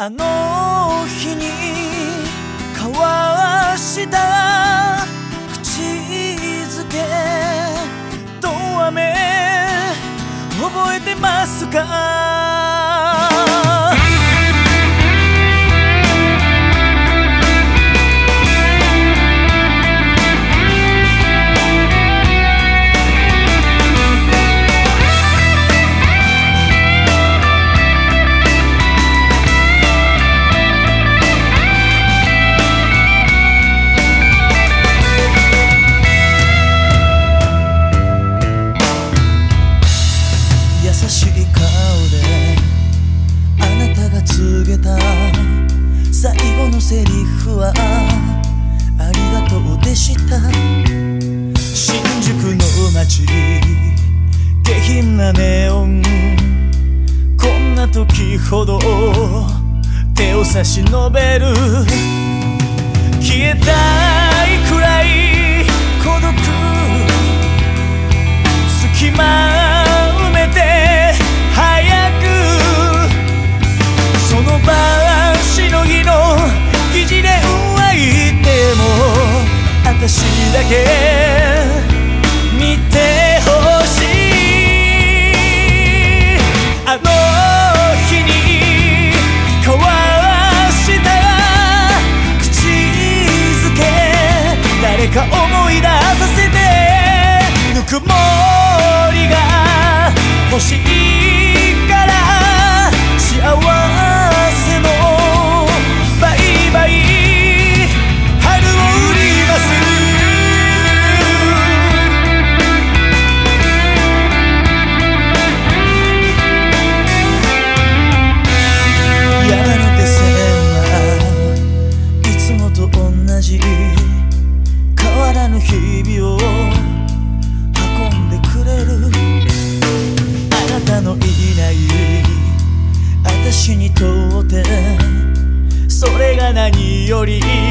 あの日に交わした口づけと飴覚えてますか？なネオン。こんな時ほど。手を差し伸べる。消えたいくらい。孤独。隙間埋めて。早く。その場しのぎの。生地で湧いても。私だけ。より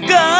go.